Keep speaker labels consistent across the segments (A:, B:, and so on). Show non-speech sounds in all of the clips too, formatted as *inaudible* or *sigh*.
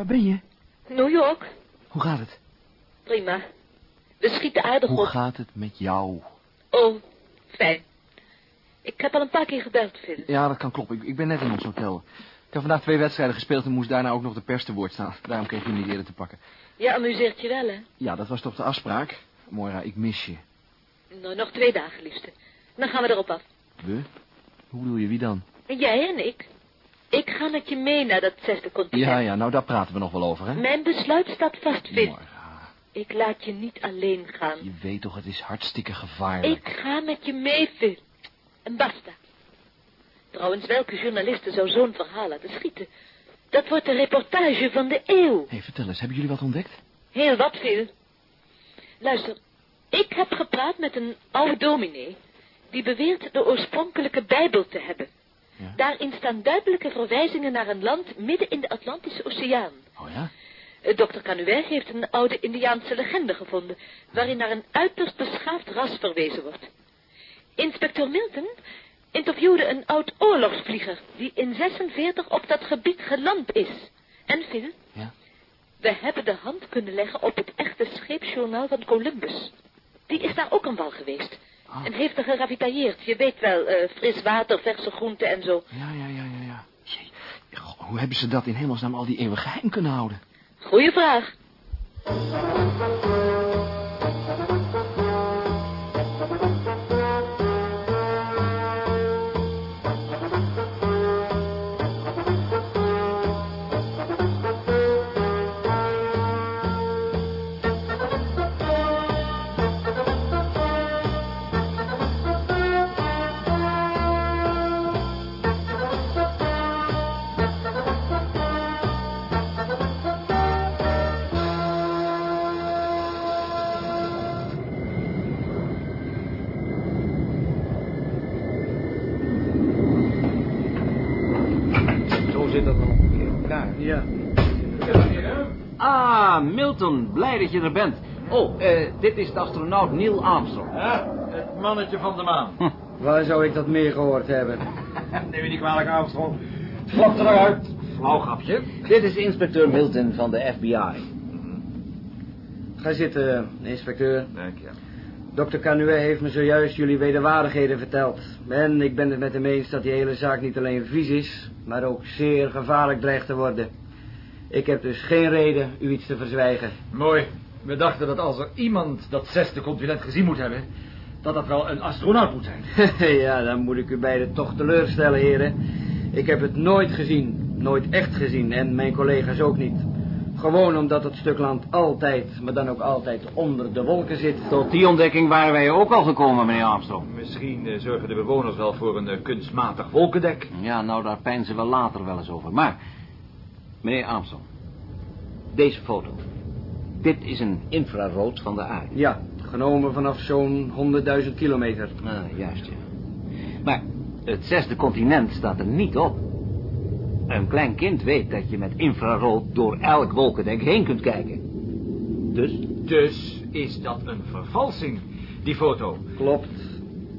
A: Waar ben je?
B: New York.
A: Hoe gaat het?
B: Prima. We schieten aardig
A: Hoe
B: op.
A: gaat het met jou?
B: Oh, fijn. Ik heb al een paar keer gebeld, Phil.
A: Ja, dat kan kloppen. Ik, ik ben net in ons hotel. Ik heb vandaag twee wedstrijden gespeeld en moest daarna ook nog de pers te woord staan. Daarom kreeg je niet eerder te pakken.
B: Je amuseert je wel, hè?
A: Ja, dat was toch de afspraak? Moira, ik mis je.
B: Nou, nog twee dagen, liefste. Dan gaan we erop af.
A: We? Hoe bedoel je, wie dan?
B: Jij en ik? Ik ga met je mee naar dat zesde continent.
A: Ja, ja, nou daar praten we nog wel over, hè?
B: Mijn besluit staat vast.
A: Moira,
B: Ik laat je niet alleen gaan.
A: je weet toch, het is hartstikke gevaarlijk.
B: Ik ga met je mee, Phil. En basta. Trouwens, welke journalisten zou zo'n verhaal laten schieten? Dat wordt de reportage van de eeuw.
A: Hé, hey, vertel eens, hebben jullie wat ontdekt?
B: Heel wat, Phil. Luister, ik heb gepraat met een oude dominee... die beweert de oorspronkelijke Bijbel te hebben.
A: Ja.
B: Daarin staan duidelijke verwijzingen naar een land midden in de Atlantische Oceaan.
A: Oh ja?
B: Eh, Dr. Canuet heeft een oude Indiaanse legende gevonden... waarin naar een uiterst beschaafd ras verwezen wordt. Inspecteur Milton interviewde een oud oorlogsvlieger... die in 46 op dat gebied geland is. En Phil,
A: Ja?
B: we hebben de hand kunnen leggen op het echte scheepsjournaal van Columbus. Die is daar ook aan wal geweest.
A: Ah.
B: En heeft er geravitailleerd. Je weet wel, eh, fris water, verse groenten en zo.
A: Ja, ja, ja, ja, ja. Goh, hoe hebben ze dat in hemelsnaam al die eeuwen geheim kunnen houden?
B: Goeie vraag.
C: Milton, blij dat je er bent. Oh, eh, dit is de astronaut Neil Armstrong.
D: Ja, het mannetje van de maan.
E: Waar zou ik dat meer gehoord hebben? *laughs*
D: Neem je niet kwalijk, Armstrong. Flap er eruit.
C: Flauw grapje. Dit is inspecteur Milton van de FBI.
E: Ga zitten, inspecteur.
D: Dank je.
E: Dr. Canuet heeft me zojuist jullie wederwaardigheden verteld. En ik ben het met hem eens dat die hele zaak niet alleen vies is, maar ook zeer gevaarlijk dreigt te worden. Ik heb dus geen reden u iets te verzwijgen.
D: Mooi. We dachten dat als er iemand dat zesde continent gezien moet hebben... dat dat wel een astronaut moet zijn. *laughs*
E: ja, dan moet ik u beiden toch teleurstellen, heren. Ik heb het nooit gezien, nooit echt gezien, en mijn collega's ook niet. Gewoon omdat het stuk land altijd, maar dan ook altijd onder de wolken zit.
C: Tot die ontdekking waren wij ook al gekomen, meneer Armstrong.
D: Misschien eh, zorgen de bewoners wel voor een eh, kunstmatig wolkendek.
C: Ja, nou, daar pijnzen we later wel eens over. Maar, meneer Armstrong, deze foto. Dit is een infrarood van de aarde.
E: Ja, genomen vanaf zo'n 100.000 kilometer.
C: Ah, juist, ja. Maar het zesde continent staat er niet op. Een klein kind weet dat je met infrarood door elk wolkendek heen kunt kijken. Dus?
D: Dus is dat een vervalsing, die foto.
E: Klopt.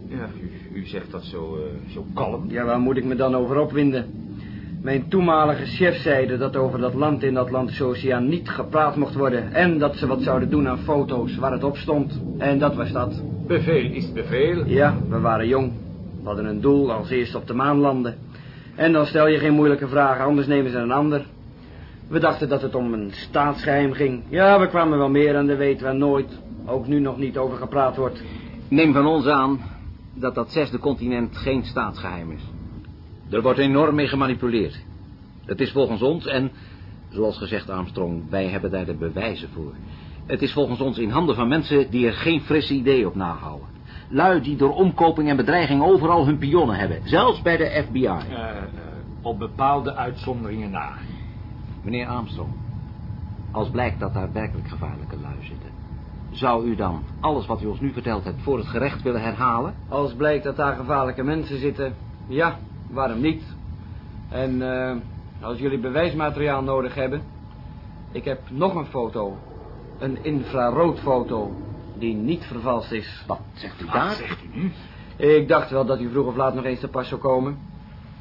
D: Ja, u, u zegt dat zo, eh, zo kalm.
E: Ja, waar moet ik me dan over opwinden? Mijn toenmalige chef zeide dat over dat land in de Atlantische Oceaan niet gepraat mocht worden. En dat ze wat zouden doen aan foto's waar het op stond. En dat was dat.
D: Bevel is bevel.
E: Ja, we waren jong. We hadden een doel als eerst op de maan landen. En dan stel je geen moeilijke vragen, anders nemen ze een ander. We dachten dat het om een staatsgeheim ging. Ja, we kwamen wel meer aan de weten waar nooit, ook nu nog niet over gepraat wordt.
C: Neem van ons aan dat dat zesde continent geen staatsgeheim is. Er wordt enorm mee gemanipuleerd. Het is volgens ons, en zoals gezegd Armstrong, wij hebben daar de bewijzen voor. Het is volgens ons in handen van mensen die er geen frisse idee op nahouden. Lui die door omkoping en bedreiging overal hun pionnen hebben, zelfs bij de FBI.
D: Eh, eh, op bepaalde uitzonderingen na.
C: Meneer Armstrong, als blijkt dat daar werkelijk gevaarlijke lui zitten, zou u dan alles wat u ons nu verteld hebt voor het gerecht willen herhalen?
E: Als blijkt dat daar gevaarlijke mensen zitten, ja, waarom niet? En eh, als jullie bewijsmateriaal nodig hebben, ik heb nog een foto. Een infraroodfoto, die niet vervalst is.
C: Wat zegt u
D: Wat
C: daar?
D: zegt u nu?
E: Ik dacht wel dat u vroeg of laat nog eens te pas zou komen.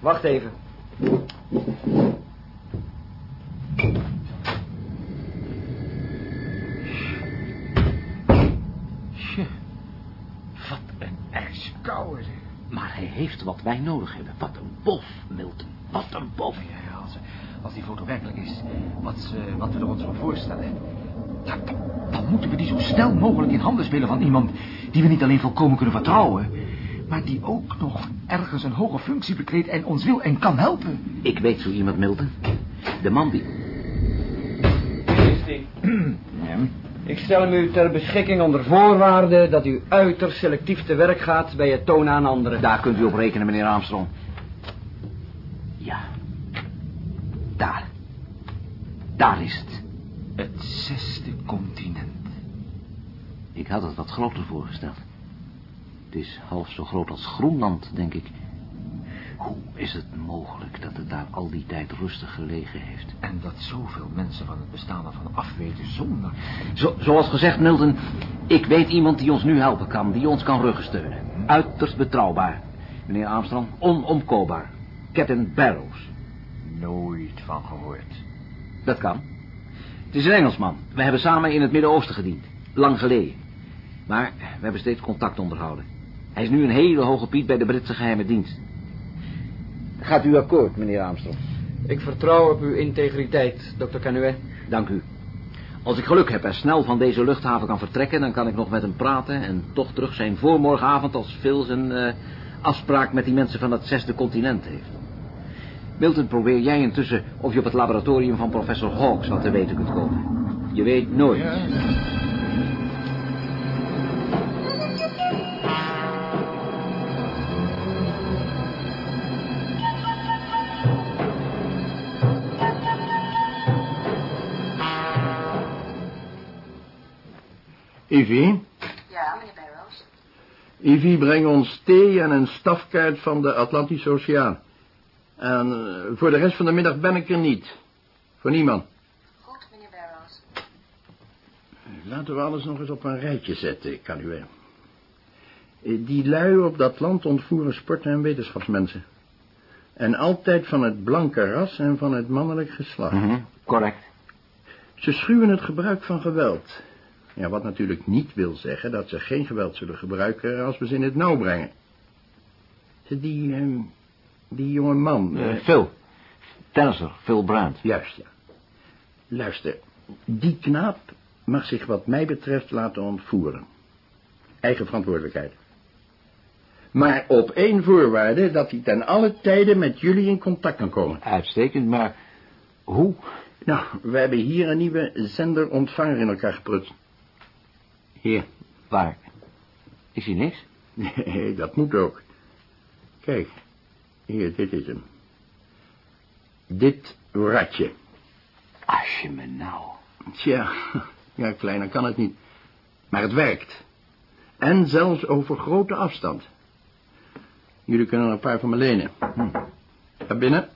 E: Wacht even.
C: Heeft wat wij nodig hebben. Wat een bof, Milton. Wat een bof.
D: Ja, als, als die foto werkelijk is, wat, ze- wat we er ons van voorstellen... Ja, dan, dan moeten we die zo snel mogelijk in handen spelen van iemand... die we niet alleen volkomen kunnen vertrouwen... maar die ook nog ergens een hoge functie bekleedt... en ons wil en kan helpen.
C: Ik weet zo iemand, Milton. De man die... *clears throat*
E: Ik stel hem u ter beschikking onder voorwaarde dat u uiterst selectief te werk gaat bij het tonen aan anderen.
C: Daar kunt u op rekenen, meneer Armstrong. Ja. Daar. Daar is het.
D: Het zesde continent.
C: Ik had het wat groter voorgesteld. Het is half zo groot als Groenland, denk ik. Hoe is het mogelijk dat het daar al die tijd rustig gelegen heeft?
D: En dat zoveel mensen van het bestaan ervan afweten zonder...
C: Zo, zoals gezegd, Milton, ik weet iemand die ons nu helpen kan, die ons kan ruggensteunen. Uiterst betrouwbaar. Meneer Armstrong, onomkoopbaar. Captain Barrows.
D: Nooit van gehoord.
C: Dat kan. Het is een Engelsman. We hebben samen in het Midden-Oosten gediend. Lang geleden. Maar we hebben steeds contact onderhouden. Hij is nu een hele hoge piet bij de Britse geheime dienst. Gaat u akkoord, meneer Armstrong?
E: Ik vertrouw op uw integriteit, dokter Canuet.
C: Dank u. Als ik geluk heb en snel van deze luchthaven kan vertrekken... dan kan ik nog met hem praten en toch terug zijn voor morgenavond... als Phil zijn eh, afspraak met die mensen van het zesde continent heeft. Milton, probeer jij intussen of je op het laboratorium van professor Hawks wat te weten kunt komen. Je weet nooit.
F: Ivy?
G: Ja, meneer Barrows.
F: Ivy, breng ons thee en een stafkaart van de Atlantische Oceaan. En eh, voor de rest van de middag ben ik er niet. Voor niemand.
G: Goed, meneer Barrows.
F: Laten we alles nog eens op een rijtje zetten, kan u. Die lui op dat land ontvoeren sporten en wetenschapsmensen. En altijd van het blanke ras en van het mannelijk geslacht.
C: Mhm, correct.
F: Ze schuwen het gebruik van geweld. Ja, wat natuurlijk niet wil zeggen dat ze geen geweld zullen gebruiken als we ze in het nauw brengen. Die, ehm, die jonge man...
C: Eh,
F: eh,
C: Phil. Tennisser, Phil Brandt.
F: Juist, ja. Luister, die knaap mag zich wat mij betreft laten ontvoeren. Eigen verantwoordelijkheid. Maar op één voorwaarde dat hij ten alle tijde met jullie in contact kan komen.
C: Uitstekend, maar hoe?
F: Nou, we hebben hier een nieuwe zender-ontvanger in elkaar geprutst. Hier.
C: Waar? Ik zie niks.
F: Nee, dat moet ook. Kijk, hier, dit is hem. Dit ratje.
C: Als je me nou...
F: Tja, ja, kleiner kan het niet. Maar het werkt. En zelfs over grote afstand. Jullie kunnen er een paar van me lenen. Hm. Ga binnen.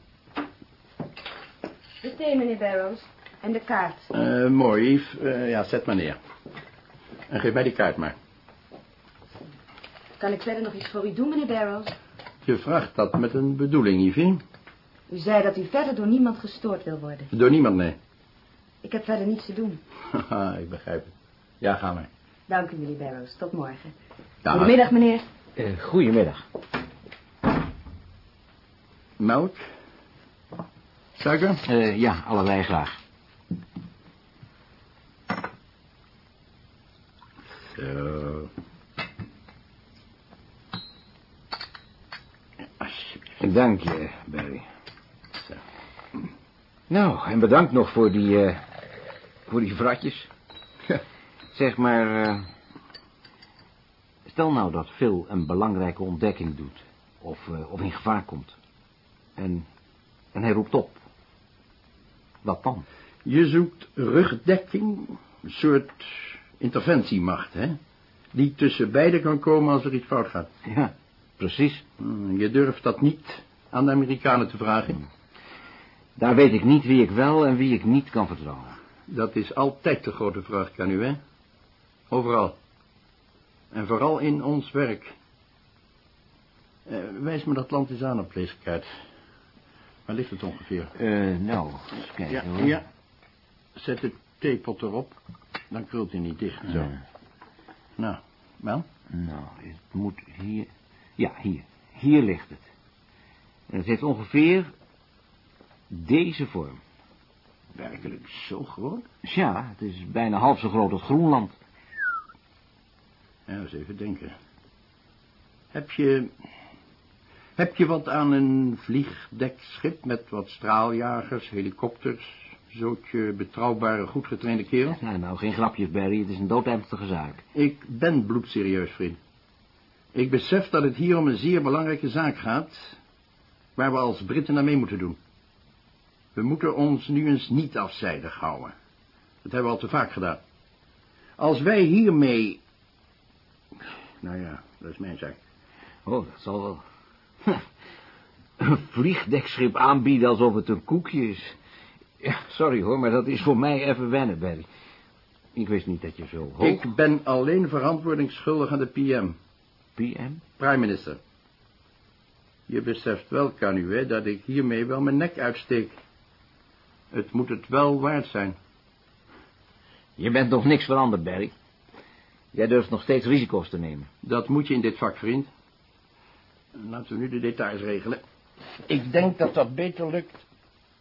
G: De thee, meneer Barrows. En de kaart.
F: Eh, mooi, Yves. Eh, ja, zet maar neer. En geef mij die kaart maar.
G: Kan ik verder nog iets voor u doen, meneer Barrows?
F: Je vraagt dat met een bedoeling, Yves.
G: U zei dat u verder door niemand gestoord wil worden.
F: Door niemand, nee.
G: Ik heb verder niets te doen.
F: Haha, *laughs* ik begrijp het. Ja, ga maar.
G: Dank u, meneer Barrows. Tot morgen.
F: Dag.
G: Goedemiddag, meneer.
C: Eh, goedemiddag.
F: Melk? Suiker?
C: Eh, ja, allebei graag.
F: Zo. Alsjeblieft.
C: Dank je, Barry. Nou, en bedankt nog voor die, eh, voor die vratjes. Zeg maar, eh, stel nou dat Phil een belangrijke ontdekking doet, of, eh, of in gevaar komt. En, en hij roept op. Wat dan?
F: Je zoekt rugdekking, een soort interventiemacht, hè? Die tussen beiden kan komen als er iets fout gaat.
C: Ja, precies.
F: Hmm, Je durft dat niet aan de Amerikanen te vragen.
C: Daar weet ik niet wie ik wel en wie ik niet kan vertrouwen.
F: Dat is altijd de grote vraag, kan u, hè? Overal. En vooral in ons werk. Eh, wijs me dat land eens aan op deze kaart. Waar ligt het ongeveer?
C: Eh, nou, eens kijken
F: Ja,
C: hoor.
F: ja. Zet de theepot erop. Dan krult hij niet dicht, zo. Nou, wel?
C: Nou, het moet hier... Ja, hier. Hier ligt het. En het heeft ongeveer deze vorm.
F: Werkelijk zo groot?
C: Ja, het is bijna half zo groot als Groenland.
F: Ja, eens even denken. Heb je... Heb je wat aan een vliegdekschip met wat straaljagers, helikopters... zootje betrouwbare, goed getrainde kerel?
C: Nou, nou, geen grapjes, Barry. Het is een doodernstige zaak.
F: Ik ben bloedserieus, vriend. Ik besef dat het hier om een zeer belangrijke zaak gaat... waar we als Britten naar mee moeten doen. We moeten ons nu eens niet afzijdig houden. Dat hebben we al te vaak gedaan. Als wij hiermee... Nou ja, dat is mijn zaak.
C: Oh, dat zal wel. *laughs* Een vliegdekschip aanbieden alsof het een koekje is. Ja, sorry hoor, maar dat is voor mij even wennen, Barry. Ik wist niet dat je zo hoog...
F: Ik ben alleen verantwoordingsschuldig aan de PM,
C: PM?
F: prime minister. Je beseft wel, Canuet, dat ik hiermee wel mijn nek uitsteek. Het moet het wel waard zijn.
C: Je bent nog niks veranderd, Barry. Jij durft nog steeds risico's te nemen.
F: Dat moet je in dit vak, vriend. Laten we nu de details regelen. Ik denk dat dat beter lukt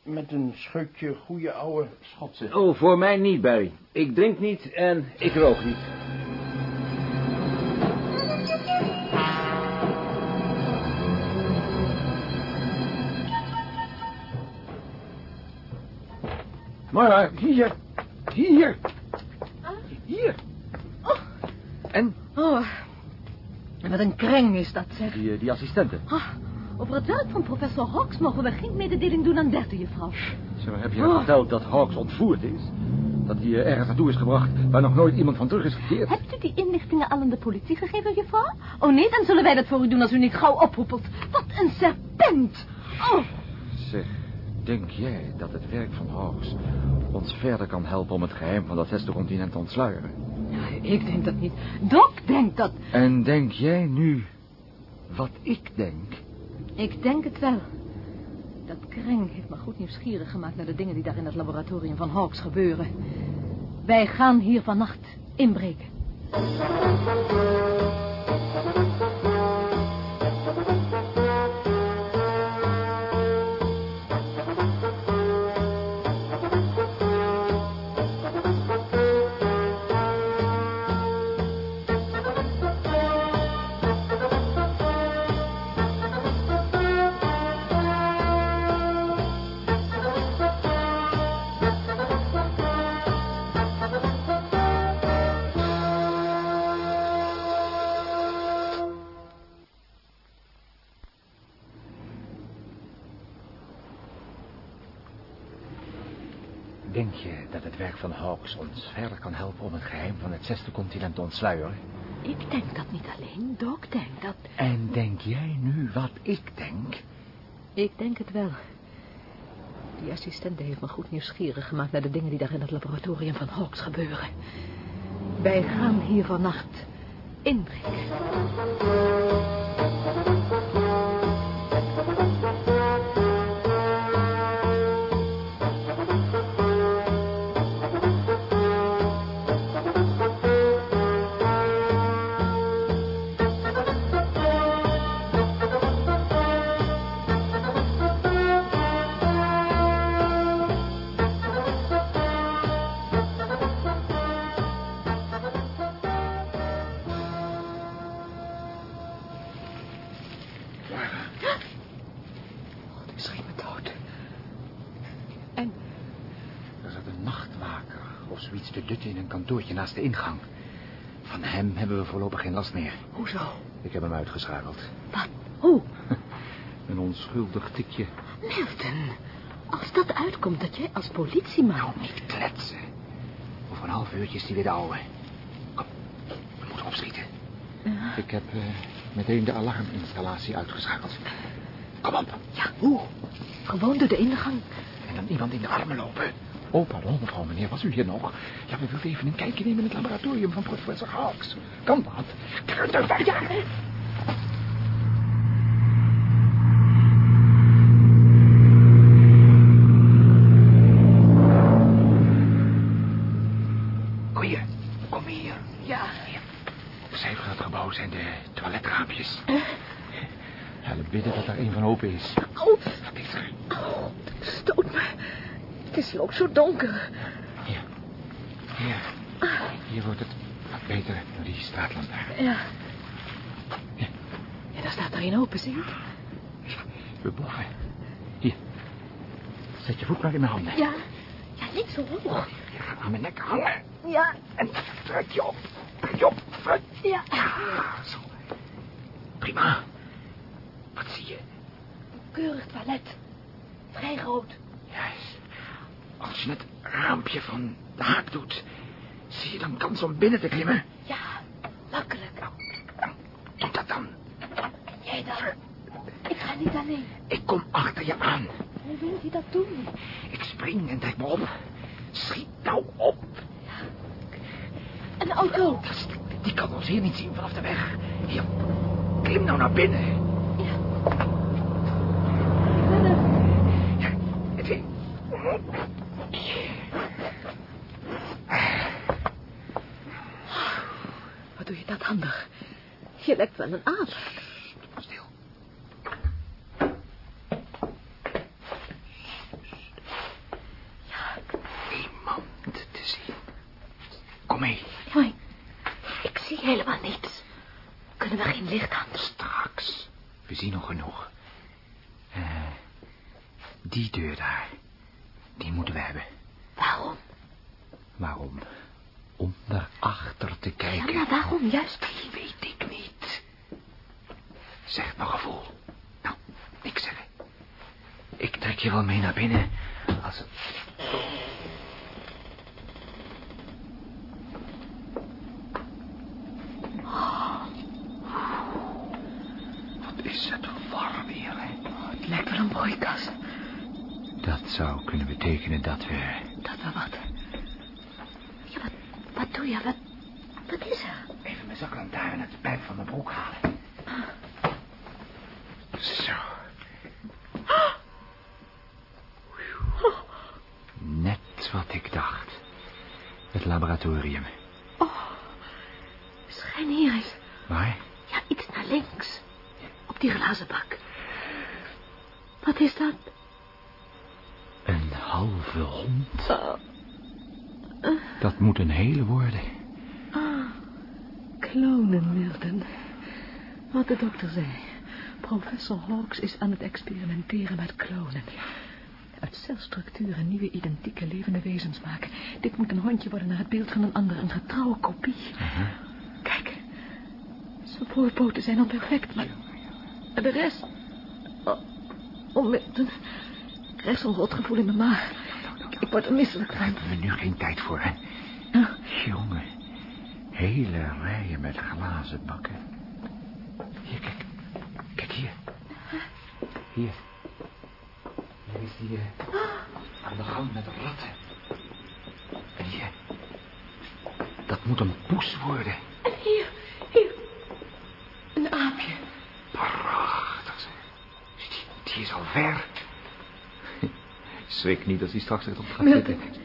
F: met een schutje goede oude Schotse.
C: Oh, voor mij niet, Barry. Ik drink niet en ik rook niet.
D: Maar hier, hier, hier. En
H: Oh, wat een kreng is dat, zeg.
D: die, die assistenten.
H: Ah, over het werk van professor Hawks mogen we geen mededeling doen aan Bertie, juffrouw.
D: Zeg maar, heb je
H: Oh.
D: verteld dat Hawks ontvoerd is? Dat hij eh, ergens naartoe is gebracht waar nog nooit iemand van terug is gekeerd?
H: Hebt u die inlichtingen al aan de politie gegeven, juffrouw? Oh nee, dan zullen wij dat voor u doen als u niet gauw oproepelt. Wat een serpent! Oh,
D: Zeg, denk jij dat het werk van Hawks ons verder kan helpen om het geheim van dat zesde continent te ontsluieren?
H: ik denk dat niet. Doc denkt dat...
D: En denk jij nu wat ik denk?
H: Ik denk het wel. Dat kreng heeft me goed nieuwsgierig gemaakt naar de dingen die daar in het laboratorium van Hawks gebeuren. Wij gaan hier vannacht inbreken.
D: Denk je dat het werk van Hawks ons verder kan helpen om het geheim van het zesde continent te ontsluieren?
H: Ik denk dat niet alleen. Doc denkt dat...
D: En denk jij nu wat ik denk?
H: Ik denk het wel. Die assistente heeft me goed nieuwsgierig gemaakt naar de dingen die daar in het laboratorium van Hawks gebeuren. Wij gaan hier vannacht inbreken.
D: In een kantoortje naast de ingang. Van hem hebben we voorlopig geen last meer.
H: hoezo?
D: Ik heb hem uitgeschakeld.
H: Wat? Hoe? *laughs*
D: Een onschuldig tikje.
H: Milton, als dat uitkomt dat jij als politieman...
D: Nou, niet kletsen. Over een half uurtje is hij weer de ouwe. Kom, we moeten opschieten. Ik heb eh, meteen de alarminstallatie uitgeschakeld. Kom op.
H: Ja, hoe? Gewoon door de ingang.
D: En dan iemand in de armen lopen. Oh, pardon, mevrouw, meneer, was u hier nog? Ja, we wilden even een kijkje nemen in het laboratorium van professor Hawks. Kan dat? U dat? Ja. Goeie, kom hier.
H: Ja.
D: Opzij van het gebouw zijn de toiletraampjes. Help bidden dat er een van open is.
H: Au,
D: Wat is er?
H: au, het stoot me. Het is hier ook zo donker.
D: Hier. Hier. Hier wordt het wat beter door die straatlantaarn.
H: Ja. Ja, daar staat er een open, zie je?
D: We boven. Hier. Zet je voet maar in mijn handen.
H: Ja. Ja, niet zo hoog.
D: Je gaat aan mijn nek hangen.
H: Ja.
D: En trek je op. Trek je op. Trek.
H: Ja.
D: Ja, zo. Prima. Wat zie je?
H: Keurig toilet. Vrij groot.
D: Juist. Als je het raampje van de haak doet, zie je dan kans om binnen te klimmen.
H: Ja, makkelijk.
D: Doe dat dan.
H: En jij dan? Ik ga niet alleen.
D: Ik kom achter je aan.
H: Hoe wil je dat doen?
D: Ik spring en trek me op. Schiet nou op.
H: Een auto.
D: Is- Die kan ons hier niet zien vanaf de weg. Hier, klim nou naar binnen.
H: Ja.
D: Ja, het is...
H: Wat doe je dat handig? Je lijkt wel een aap.
D: Stil. Niemand te zien. Kom mee.
H: Maar ik zie helemaal niets. Kunnen we geen licht aan?
D: Straks. We zien nog genoeg. Eh, die deur daar. Die moeten we hebben.
H: Waarom?
D: Waarom? Om daarachter te
H: Ja,
D: kijken.
H: maar waarom juist?
D: Die weet ik niet. Zeg maar gevoel. Nou, niks zeggen. Ik trek je wel mee naar binnen. Als het... Wat is het warm hier, hè?
H: Het lijkt wel een broeikas.
D: Dat zou kunnen betekenen dat we...
H: Dat we wat. Ja, wat, wat doe je? Wat, wat is er?
D: Even mijn zaklantaarn uit de pijp van mijn broek halen. Zo. Net wat ik dacht. Het laboratorium.
H: Schijn hier eens.
D: Waar?
H: Ja, iets naar links. Op die glazen bak. Wat is dat?
D: Een halve hond.
H: Oh,
D: Dat moet een hele worden.
H: klonen, Milton. Wat de dokter zei. Professor Hawks is aan het experimenteren met klonen. Uit celstructuren nieuwe identieke levende wezens maken. Dit moet een hondje worden naar het beeld van een ander. Een getrouwe kopie. Kijk. Zijn voorpoten zijn al perfect, maar... de rest... Oh, oh. Ik krijg zo'n rotgevoel in mijn maag. Ik, word er misselijk van.
D: Hebben we nu geen tijd voor, hè? Jongen. Hele rijen met glazen bakken. Hier, kijk. Kijk hier. Hier. Hier is die... eh, aan de gang met ratten. En hier. Dat moet een poes worden.
H: En hier, hier. Een aapje.
D: Prachtig, zeg. Die, die is al ver. Schrik niet als hij straks echt op gaat
H: Milton.
D: zitten.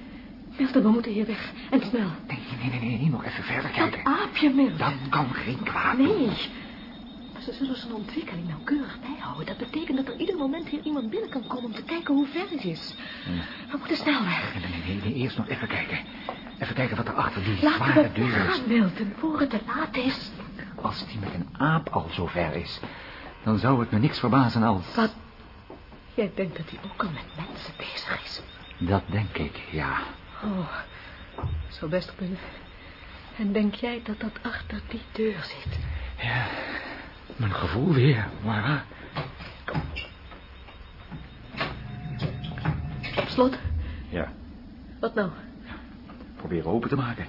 H: Milton, we moeten hier weg. En snel.
D: Nee, nee, nee, nee, nee, nog even verder
H: Dat
D: kijken.
H: aapje, Milton.
D: Dat kan geen kwaad.
H: Nee. Ze zullen zijn ontwikkeling nauwkeurig bijhouden. Dat betekent dat er ieder moment hier iemand binnen kan komen om te kijken hoe ver het is. We moeten snel weg.
D: Nee, nee, nee, nee, eerst nog even kijken. Even kijken wat er achter die
H: Laten
D: zware
H: we
D: deur is.
H: gaan, Milton, voor het te laat is.
D: Als die met een aap al zo ver is, dan zou het me niks verbazen als...
H: Wat? Jij denkt dat hij ook al met mensen bezig is.
D: Dat denk ik, ja.
H: Oh, zou best kunnen. En denk jij dat dat achter die deur zit?
D: Ja, mijn gevoel weer, maar?
H: Op slot?
D: Ja,
H: Wat nou?
D: proberen open te maken.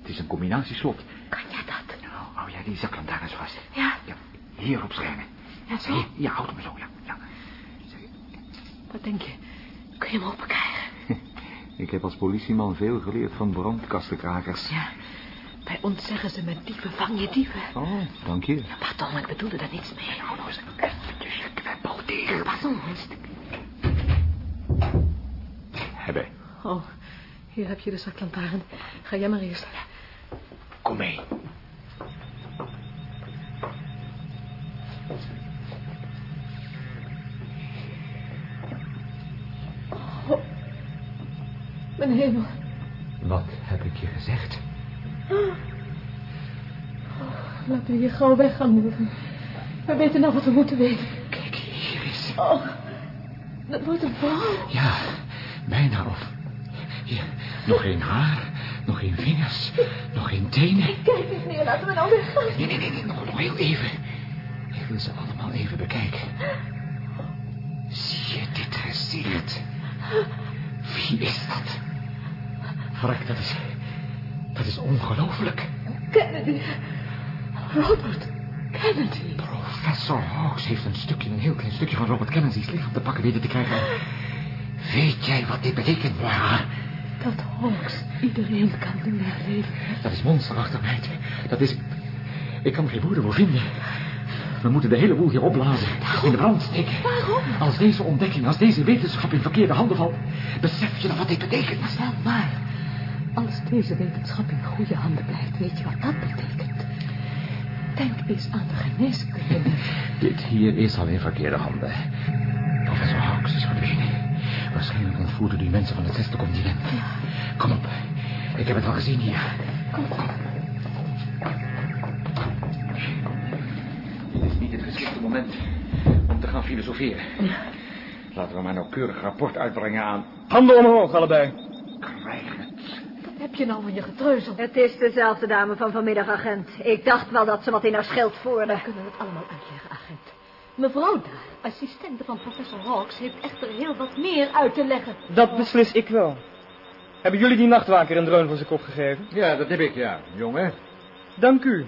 D: Het is een combinatieslot.
H: Kan jij dat?
D: Nou, hou jij die zaklantaarns vast.
H: Ja.
D: Ja, hierop schijnen.
H: Ja, zo?
D: Ja, houd hem zo, ja. ja.
H: Wat denk je? Kun je hem open krijgen? *laughs*
D: Ik heb als politieman veel geleerd van brandkastenkrakers.
H: Ja. Bij ons zeggen ze met dieven vang je dieven.
D: Oh, dank je.
H: Pardon, ik bedoelde daar niets mee.
D: Oh nou eens eventjes je kweppel tegen.
H: Pardon, Hest.
D: Hebben.
H: Oh, hier heb je de zaklantaarn. Ga jij maar eerst.
D: Kom mee.
H: Oh, mijn hemel.
D: Wat heb ik je gezegd?
H: Laten we hier gauw weggaan, Milton. We weten nou wat we moeten weten.
D: Kijk, hier is...
H: Oh, dat wordt een vrouw.
D: Ja, bijna of. Hier, nog geen haar, nog geen vingers, nog geen tenen.
H: Kijk eens neer, laten we nou weggaan.
D: Nee, nee, nee, nee, nog, nog heel even. Ik wil ze allemaal even bekijken. Zie je dit gezicht? Wie is dat? Verrek, dat is... Dat is ongelooflijk.
H: Kennedy. Robert Kennedy.
D: Professor Hawks heeft een stukje, een heel klein stukje van Robert Kennedy's lichaam te pakken weten te krijgen. Weet jij wat dit betekent, Moira?
H: Dat Hawks iedereen kan doen herleven.
D: Dat is monsterachtig, meid. Dat is... Ik kan geen woorden voor vinden. We moeten de hele boel hier opblazen. In de brand steken.
H: Waarom?
D: Als deze ontdekking, als deze wetenschap in verkeerde handen valt... besef je dan wat dit betekent?
H: Wel maar, als deze wetenschap in goede handen blijft, weet je wat dat betekent? Denk eens aan de geneeskunde. *laughs*
D: Dit hier is al in verkeerde handen. Professor Hawks is verdwenen. Waarschijnlijk ontvoerde die mensen van het zesde continent. Kom op. Ik heb het al gezien hier.
H: Kom,
D: Dit is niet het geschikte moment om te gaan filosoferen. Laten we maar een nauwkeurig rapport uitbrengen aan
I: Handen omhoog, allebei.
H: Je nou van je getreuzel?
J: Het is dezelfde dame van vanmiddag, agent. Ik dacht wel dat ze wat in haar schild voerde.
H: We kunnen het allemaal uitleggen, agent. Mevrouw daar, assistente van professor Hawks, heeft echter heel wat meer uit te leggen.
I: Dat beslis ik wel. Hebben jullie die nachtwaker een dreun voor zijn kop gegeven?
A: Ja, dat heb ik, ja, jongen.
I: Dank u.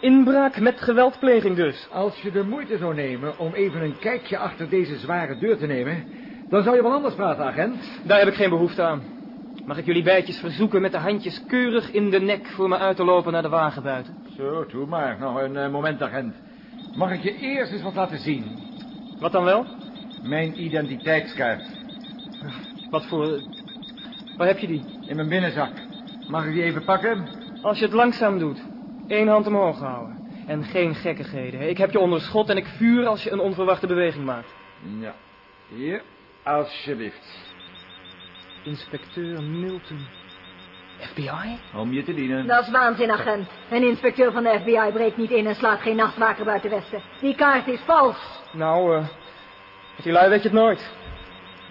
I: Inbraak met geweldpleging dus.
K: Als je de moeite zou nemen om even een kijkje achter deze zware deur te nemen... dan zou je wel anders praten, agent.
I: Daar heb ik geen behoefte aan. Mag ik jullie beidjes verzoeken met de handjes keurig in de nek voor me uit te lopen naar de wagen buiten?
K: Zo, doe maar. Nog een eh, moment, agent. Mag ik je eerst eens wat laten zien?
I: Wat dan wel?
K: Mijn identiteitskaart.
I: Wat voor... Waar heb je die?
K: In mijn binnenzak. Mag ik die even pakken?
I: Als je het langzaam doet. Eén hand omhoog houden. En geen gekkigheden. Ik heb je onder schot en ik vuur als je een onverwachte beweging maakt.
K: Ja. Hier, alsjeblieft.
I: Inspecteur Milton. FBI?
K: Om je te dienen.
J: Dat is waanzin, agent. Een inspecteur van de FBI breekt niet in en slaat geen nachtwaker buiten Westen. Die kaart is vals.
I: Nou, eh... met die lui weet je het nooit.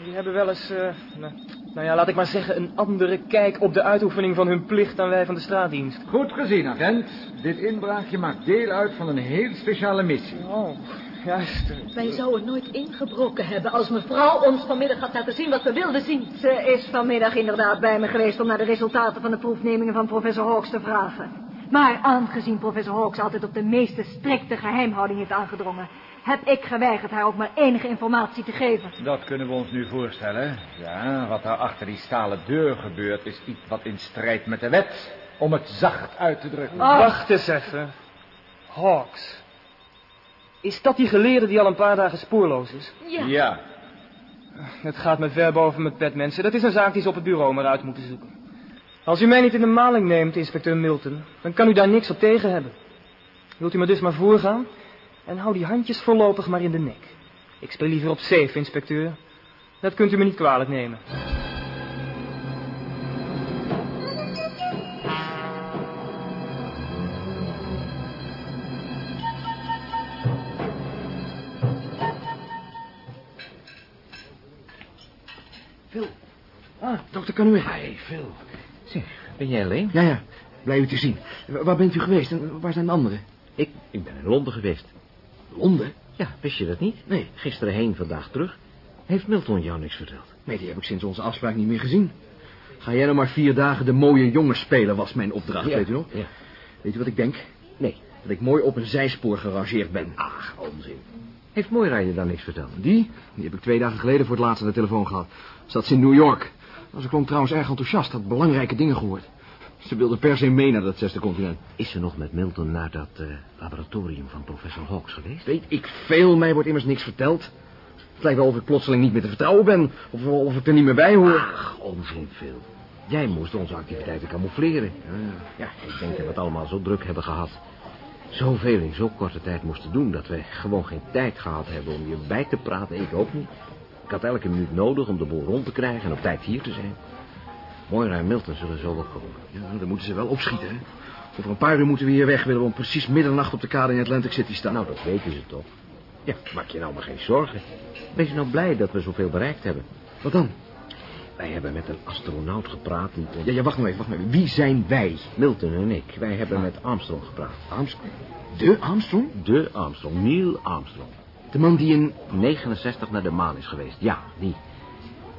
I: Die hebben wel eens, eh... nou, nou ja, laat ik maar zeggen, een andere kijk op de uitoefening van hun plicht dan wij van de straatdienst.
K: Goed gezien, agent. Dit inbraakje maakt deel uit van een heel speciale missie.
I: Oh, juist.
H: Wij zouden nooit ingebroken hebben als mevrouw ons vanmiddag had laten zien wat we wilden zien.
J: Ze is vanmiddag inderdaad bij me geweest om naar de resultaten van de proefnemingen van professor Hawks te vragen. Maar aangezien professor Hawks altijd op de meeste strikte geheimhouding heeft aangedrongen, heb ik geweigerd haar ook maar enige informatie te geven.
K: Dat kunnen we ons nu voorstellen. Ja, wat daar achter die stalen deur gebeurt is iets wat in strijd met de wet. Om het zacht uit te drukken.
I: Wacht eens even. Hawks. Is dat die geleerde die al een paar dagen spoorloos is?
H: Ja.
K: Ja.
I: Het gaat me ver boven mijn pet, mensen. Dat is een zaak die ze op het bureau maar uit moeten zoeken. Als u mij niet in de maling neemt, inspecteur Milton, dan kan u daar niks op tegen hebben. Wilt u me dus maar voorgaan? En hou die handjes voorlopig maar in de nek. Ik speel liever op safe, inspecteur. Dat kunt u me niet kwalijk nemen.
A: Canoë.
C: Hey, Phil. Zeg, ben jij alleen?
A: Ja, ja, blij u te zien. Wa- Waar bent u geweest en waar zijn de anderen?
C: Ik, ik ben in Londen geweest.
A: Londen?
C: Ja, wist je dat niet?
A: Nee.
C: Gisteren heen, vandaag terug. Heeft Milton jou niks verteld?
A: Nee, die heb ik sinds onze afspraak niet meer gezien. Ga jij nou maar vier dagen de mooie jongen spelen, was mijn opdracht,
C: Ja,
A: weet u nog?
C: ja.
A: Weet u wat ik denk?
C: Nee.
A: Dat ik mooi op een zijspoor gerangeerd ben.
C: Ach, onzin. Heeft Moira je dan niks verteld?
A: Die? Die heb ik twee dagen geleden voor het laatst aan de telefoon gehad. Zat ze in New York. Ze klonk trouwens erg enthousiast, had belangrijke dingen gehoord. Ze wilde per se mee naar dat zesde continent.
C: Is ze nog met Milton naar dat eh, laboratorium van professor Hawks geweest?
A: Weet ik veel, mij wordt immers niks verteld. Het lijkt wel of ik plotseling niet meer te vertrouwen ben. Of, of ik er niet meer bij hoor.
C: Ach, onzin, Phil. Jij moest onze activiteiten camoufleren. Ja, ik denk dat we het allemaal zo druk hebben gehad. Zoveel in zo'n korte tijd moesten doen... dat we gewoon geen tijd gehad hebben om je bij te praten. Ik ook niet. Ik had elke minuut nodig om de boel rond te krijgen en op tijd hier te zijn. Moira en Milton zullen zo wel komen.
A: Ja, dan moeten ze wel opschieten, hè. Over een paar uur moeten we hier weg, willen we om precies middernacht op de kade in Atlantic City staan.
C: Nou, dat weten ze toch. Ja, maak je nou maar geen zorgen. Wees nou blij dat we zoveel bereikt hebben.
A: Wat dan?
C: Wij hebben met een astronaut gepraat die... kon-
A: Ja, ja, wacht nou even, wacht even. Wie zijn wij?
C: Milton en ik, wij hebben met Armstrong gepraat.
A: Armstrong? De Armstrong?
C: De Armstrong, Neil Armstrong.
A: De man die in...
C: 69 naar de maan is geweest, ja, die.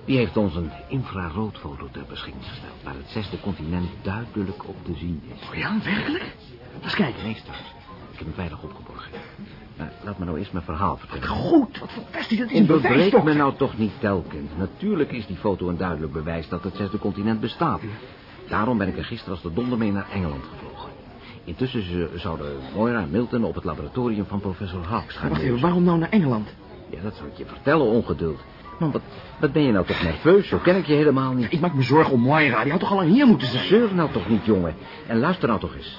C: Die heeft ons een infraroodfoto ter beschikking gesteld... waar het zesde continent duidelijk op te zien is.
A: Oh ja, werkelijk? Eens kijken.
C: Straks. Ik heb hem veilig opgeborgen. Maar laat me nou eerst mijn verhaal vertellen.
A: Goed, wat fantastisch, dat is een
C: Onderbreek me nou toch niet telkens. Natuurlijk is die foto een duidelijk bewijs dat het zesde continent bestaat. Daarom ben ik er gisteren als de donder mee naar Engeland gevlogen. Intussen ze- zouden Moira en Milton op het laboratorium van professor Hawks gaan.
A: Wacht even, waarom nou naar Engeland?
C: Ja, dat zal ik je vertellen, ongeduld. Man, wat, wat ben je nou toch nerveus? Zo ken ik je helemaal niet.
A: Ik maak me zorgen om Moira, die had toch al lang hier moeten zijn?
C: Zeur nou toch niet, jongen. En luister nou toch eens.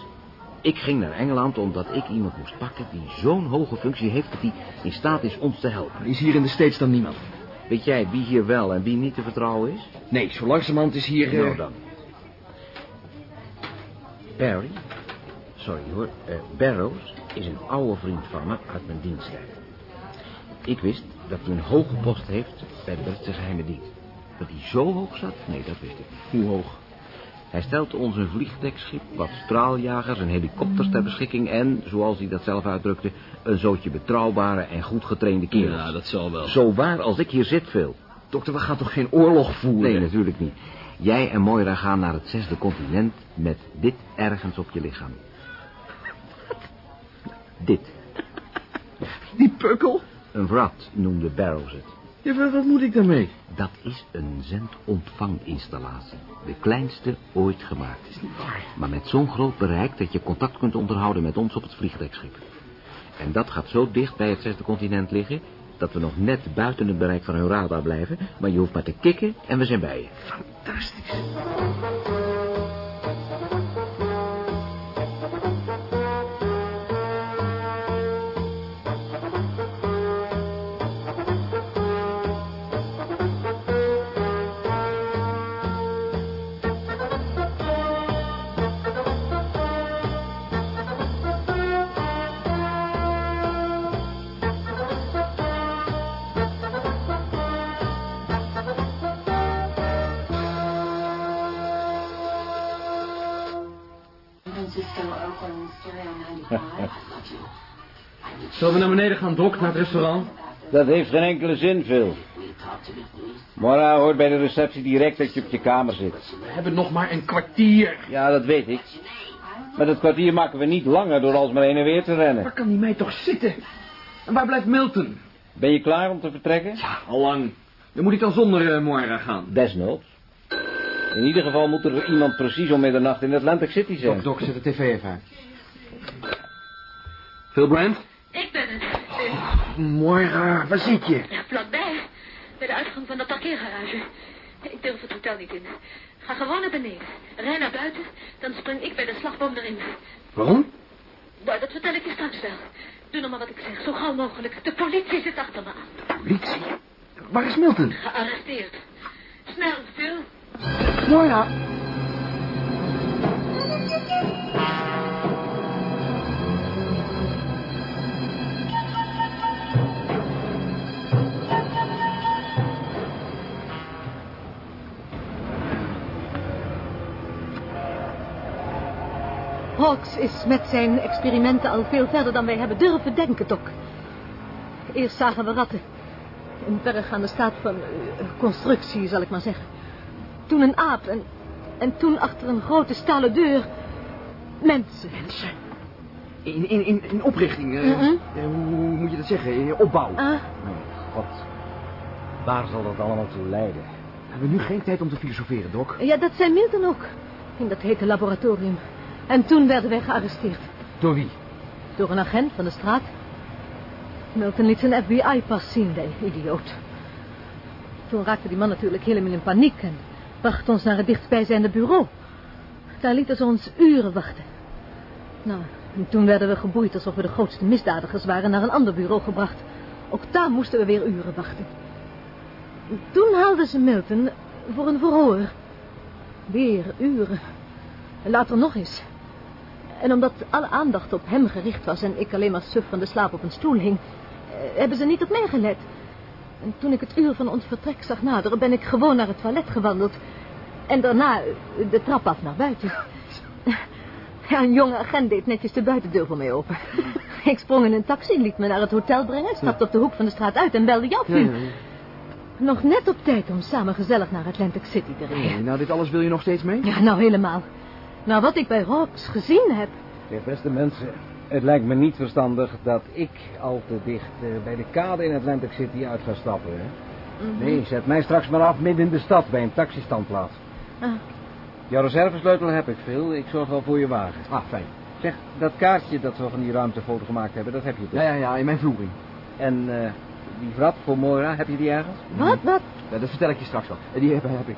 C: Ik ging naar Engeland omdat ik iemand moest pakken die zo'n hoge functie heeft dat hij in staat is ons te helpen.
A: Is hier in de States dan niemand?
C: Weet jij wie hier wel en wie niet te vertrouwen is?
A: Nee, zo langzamerhand is hier... eh,
C: Nou dan. Barry, sorry hoor, eh, Barrows is een oude vriend van me uit mijn diensttijd. Ik wist dat hij een hoge post heeft bij de Britse geheime dienst. Dat hij zo hoog zat? Nee, dat wist ik niet.
A: Hoe hoog?
C: Hij stelt ons een vliegdekschip, wat straaljagers en helikopters ter beschikking... en, zoals hij dat zelf uitdrukte, een zootje betrouwbare en goed getrainde kerels.
A: Ja, dat zal wel.
C: Zo waar als ik hier zit veel.
A: Dokter, we gaan toch geen oorlog voeren?
C: Nee, natuurlijk niet. Jij en Moira gaan naar het zesde continent met dit ergens op je lichaam. Dit.
A: Die pukkel?
C: Een wrat noemde Barrows het.
A: Ja, wat, wat moet ik daarmee?
C: Dat is een zend-ontvanginstallatie. De kleinste ooit gemaakt.
A: is niet waar.
C: Maar met zo'n groot bereik dat je contact kunt onderhouden met ons op het vliegdekschip. En dat gaat zo dicht bij het zesde continent liggen... dat we nog net buiten het bereik van hun radar blijven... maar je hoeft maar te kikken en we zijn bij je.
A: Fantastisch. Beneden gaan, Dok, naar het restaurant?
C: Dat heeft geen enkele zin, Phil. Mora hoort bij de receptie direct dat je op je kamer zit.
A: We hebben nog maar een kwartier.
C: Ja, dat weet ik. Maar dat kwartier maken we niet langer door alsmaar heen en weer te rennen.
A: Waar kan die meid toch zitten? En waar blijft Milton?
C: Ben je klaar om te vertrekken?
A: Ja, allang. Dan moet ik dan zonder eh, Moira gaan.
C: Desnoods. In ieder geval moet er iemand precies om middernacht in Atlantic City zijn.
A: Dok, Dok, zet de tv even uit. Phil Brand?
B: Het. Eh,
A: Moira, waar zit je?
B: ja, vlakbij. Bij de uitgang van de parkeergarage. Ik durf het hotel niet in. Ga gewoon naar beneden. Rij naar buiten, dan spring ik bij de slagboom erin.
A: Waarom?
B: Maar dat vertel ik je straks wel. Doe nog maar wat ik zeg, zo gauw mogelijk. De politie zit achter me aan.
A: Politie? Waar is Milton?
B: Gearresteerd. Snel, Phil.
A: Moira.
H: Hawks is met zijn experimenten al veel verder dan wij hebben durven denken, Doc. Eerst zagen we ratten. In verregaande staat van eh, constructie, zal ik maar zeggen. Toen een aap en, en toen achter een grote stalen deur... Mensen.
A: Mensen? In, in, in, in oprichting. eh, hoe moet je dat zeggen? In opbouw.
H: Ah,
C: Mijn god. Waar zal dat allemaal toe leiden?
A: We hebben nu geen tijd om te filosoferen, Doc.
H: ja, dat zei Milton ook. In dat hete laboratorium. En toen werden wij gearresteerd.
A: Door wie?
H: Door een agent van de straat. Milton liet zijn FBI-pas zien, de idioot. Toen raakte die man natuurlijk helemaal in paniek en bracht ons naar het dichtstbijzijnde bureau. Daar lieten ze ons uren wachten. Nou, en toen werden we geboeid alsof we de grootste misdadigers waren naar een ander bureau gebracht. Ook daar moesten we weer uren wachten. Toen haalden ze Milton voor een verhoor. Weer uren. En later nog eens. En omdat alle aandacht op hem gericht was en ik alleen maar suf van de slaap op een stoel hing, eh, hebben ze niet op mij gelet. En toen ik het uur van ons vertrek zag naderen, ben ik gewoon naar het toilet gewandeld. En daarna eh, de trap af naar buiten. *laughs* Ja, een jonge agent deed netjes de buitendeur voor mij open. *laughs* Ik sprong in een taxi, liet me naar het hotel brengen, stapte op de hoek van de straat uit en belde jou
A: Ja, ja, ja.
H: Nog net op tijd om samen gezellig naar Atlantic City te rijden.
A: Nou, dit alles wil je nog steeds mee?
H: Ja, nou helemaal. Nou, wat ik bij Rox gezien heb.
L: Zeg, beste mensen, het lijkt me niet verstandig dat ik al te dicht eh, bij de kade in Atlantic City uit ga stappen. Hè?
H: Mhm.
L: Nee, zet mij straks maar af midden in de stad bij een taxistandplaats.
H: Ah,
L: Jouw reservesleutel heb ik, Phil. Ik zorg wel voor je wagen.
A: Ah, fijn.
L: Zeg, dat kaartje dat we van die ruimtefoto gemaakt hebben, dat heb je dus.
A: Ja, ja, ja, in mijn vloering.
L: En eh, die wrap voor Moira, heb je die ergens?
H: wat, wat?
A: Ja, dat vertel ik je straks wel. Eh, Die heb, heb ik.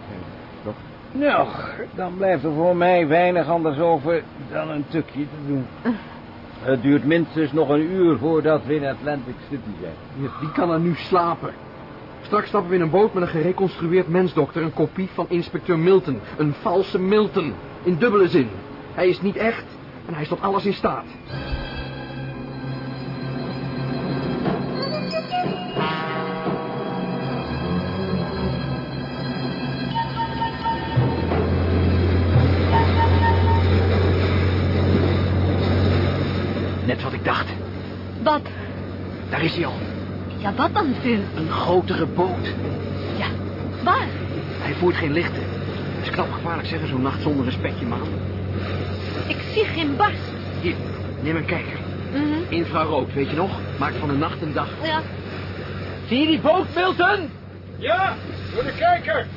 A: nog.
L: Nou, dan blijft er voor mij weinig anders over dan een tukje te doen. Het duurt minstens nog een uur voordat we in Atlantic City zijn.
A: Wie kan er nu slapen? Straks stappen we in een boot met een gereconstrueerd mensdokter, een kopie van inspecteur Milton. Een valse Milton, in dubbele zin. Hij is niet echt en hij is tot alles in staat. Daar is hij al.
H: Ja, wat dan, Phil?
A: Een grotere boot.
H: Ja, waar?
A: Hij voert geen lichten. Het is knap gevaarlijk zeggen, zo'n nacht zonder een spekje maan.
H: Ik zie geen barst.
A: Hier, neem een kijker.
H: Mhm.
A: Infrarood, weet je nog? Maakt van een nacht een dag.
H: Ja.
A: Zie je die boot, Milton?
D: Ja, door de kijker.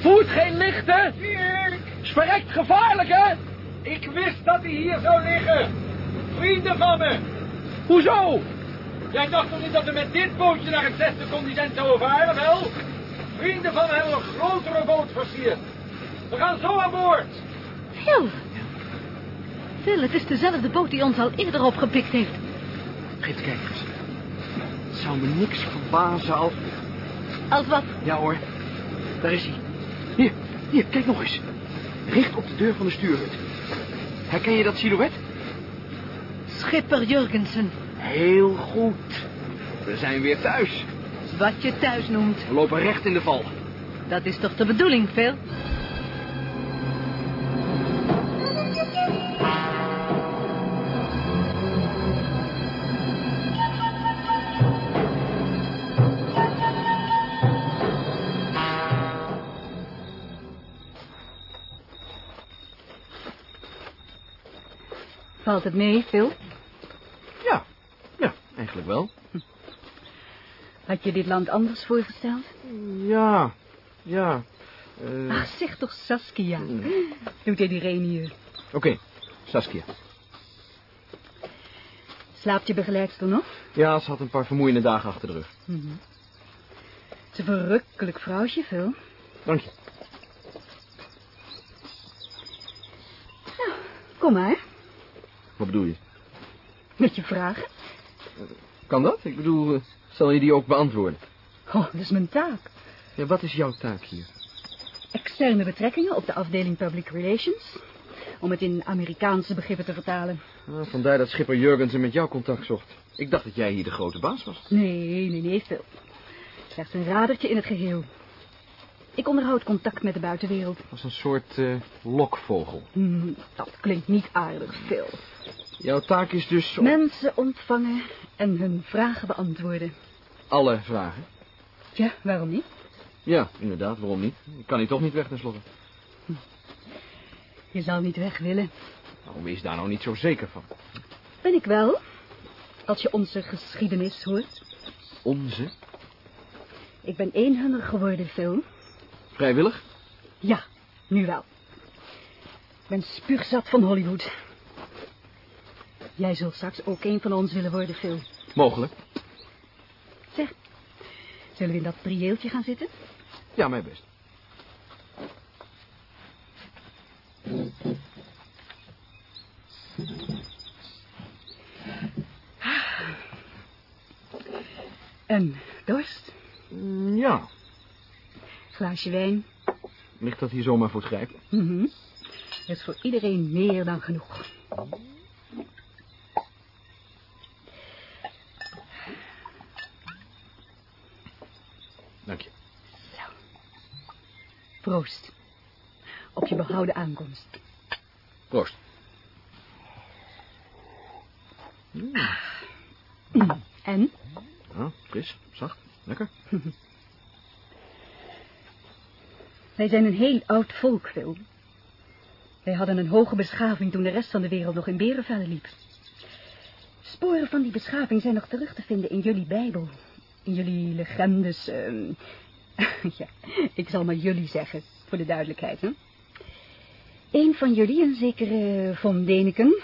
A: Voert geen lichten.
D: Zie ik.
A: Is verrekt gevaarlijk, hè?
D: Ik wist dat hij hier zou liggen. Vrienden van me.
A: Hoezo?
D: Jij dacht toch niet dat we met dit bootje naar het zesde continent zouden varen, wel? Vrienden van hebben een grotere boot versierd. We gaan zo aan boord.
H: Phil. Phil, het is dezelfde boot die ons al eerder opgepikt heeft.
A: Geef de kijkers. Het zou me niks verbazen als...
H: Als wat?
A: Ja hoor, daar is hij. Hier, hier, kijk nog eens. Richt op de deur van de stuurhut. Herken je dat silhouet?
H: Schipper Jurgensen.
A: Heel goed. We zijn weer thuis.
H: Wat je thuis noemt.
A: We lopen recht in de val.
H: Dat is toch de bedoeling, Phil? Valt het mee, Phil?
A: Ja, ja, eigenlijk wel.
M: Had je dit land anders voorgesteld?
A: Ja, ja. eh,
M: Ach, zeg toch Saskia. Doet iedereen hier.
A: Oké, Saskia.
M: Slaapt je begeleidster nog?
A: Ja, ze had een paar vermoeiende dagen achter de rug.
M: Mhm. Het is een verrukkelijk vrouwtje, Phil.
A: Dank je.
M: Kom maar,
A: Wat bedoel je?
M: met je vragen.
A: Kan dat? Ik bedoel, eh, zal je die ook beantwoorden?
M: Oh, dat is mijn taak.
A: Ja, wat is jouw taak hier?
M: Externe betrekkingen op de afdeling Public Relations. Om het in Amerikaanse begrippen te vertalen.
A: Ah, vandaar dat schipper Jurgensen met jou contact zocht. Ik dacht dat jij hier de grote baas was.
M: Nee, nee, nee, Phil. Slechts een radertje in het geheel. Ik onderhoud contact met de buitenwereld.
A: Als een soort eh, lokvogel.
M: Hm, dat klinkt niet aardig, Phil.
A: Jouw taak is dus om
M: Mensen ontvangen en hun vragen beantwoorden.
A: alle vragen.
M: Ja, waarom niet?
A: Ja, inderdaad, waarom niet? Ik kan hier toch niet weg tenslotte.
M: Je zal niet weg willen.
A: Waarom is daar nou niet zo zeker van?
M: Ben ik wel. Als je onze geschiedenis hoort.
A: Onze?
M: Ik ben eenhunner geworden, Phil.
A: Vrijwillig?
M: Ja, nu wel. Ik ben spuugzat van Hollywood. Jij zult straks ook een van ons willen worden, Phil.
A: Mogelijk.
M: Zeg, zullen we in dat prieeltje gaan zitten?
A: Ja, mijn best.
M: En dorst?
A: Mm, Ja.
M: Glaasje wijn?
A: Ligt dat hier zomaar voor het grijpen?
M: Mhm. Er is voor iedereen meer dan genoeg.
A: Dank je.
M: Proost. Behouden aankomst.
A: Proost.
M: Mm. En?
A: Ja, fris, zacht, lekker. *laughs*
M: Wij zijn een heel oud volk, Phil. Wij hadden een hoge beschaving toen de rest van de wereld nog in berenvellen liep. Sporen van die beschaving zijn nog terug te vinden in jullie Bijbel. In jullie legendes. ehm, *laughs* ja, ik zal maar jullie zeggen, voor de duidelijkheid. Hè? Een van jullie, een zekere Von Deneken,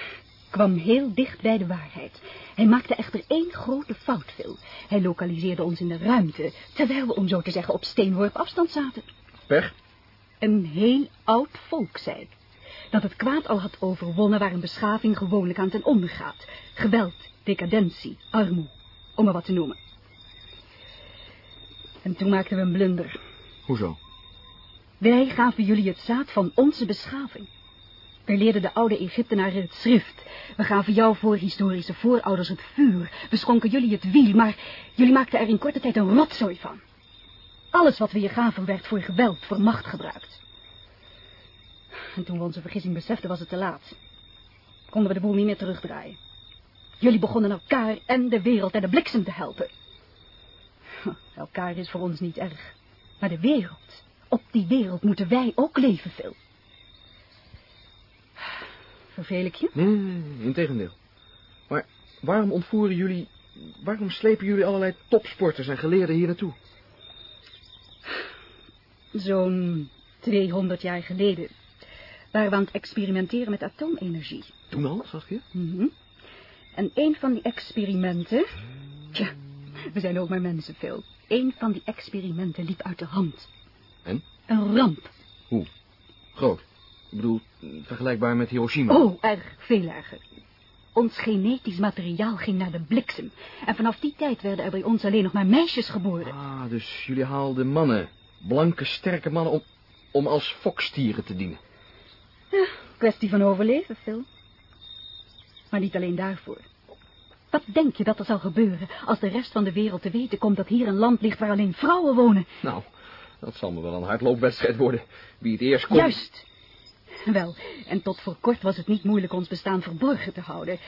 M: kwam heel dicht bij de waarheid. Hij maakte echter één grote fout, Phil. Hij lokaliseerde ons in de ruimte, terwijl we, om zo te zeggen, op steenworp afstand zaten.
A: Pech?
M: Een heel oud volk, zei. Dat het kwaad al had overwonnen waar een beschaving gewoonlijk aan ten onder gaat. Geweld, decadentie, armoe, om maar wat te noemen. En toen maakten we een blunder.
A: Hoezo?
M: Wij gaven jullie het zaad van onze beschaving. We leerden de oude Egyptenaren het schrift. We gaven jouw voorhistorische voorouders het vuur. We schonken jullie het wiel, maar jullie maakten er in korte tijd een rotzooi van. Alles wat we je gaven werd voor geweld, voor macht gebruikt. En toen we onze vergissing beseften, was het te laat. Konden we de boel niet meer terugdraaien. Jullie begonnen elkaar en de wereld en de bliksem te helpen. Elkaar is voor ons niet erg. Maar de wereld, op die wereld moeten wij ook leven, Phil. Verveel ik je?
A: Nee, nee, nee, integendeel. Maar waarom ontvoeren jullie... Waarom slepen jullie allerlei topsporters en geleerden hier naartoe?
M: Zo'n 200 jaar geleden waren we aan het experimenteren met atoomenergie.
A: Toen al, zag je?
M: Mhm. En een van die experimenten... Tja, we zijn ook maar mensen, Phil. Een van die experimenten liep uit de hand.
A: En?
M: Een ramp.
A: Hoe? Groot. Ik bedoel, vergelijkbaar met Hiroshima.
M: Oh, erg, veel erger. Ons genetisch materiaal ging naar de bliksem. En vanaf die tijd werden er bij ons alleen nog maar meisjes geboren.
A: Ah, dus jullie haalden mannen. Blanke, sterke mannen om, om als fokstieren te dienen.
M: Ja, kwestie van overleven, Phil. Maar niet alleen daarvoor. Wat denk je dat er zal gebeuren als de rest van de wereld te weten komt dat hier een land ligt waar alleen vrouwen wonen?
A: Nou, dat zal me wel een hardloopwedstrijd worden. Wie het eerst komt...
M: Juist. Wel, en tot voor kort was het niet moeilijk ons bestaan verborgen te houden.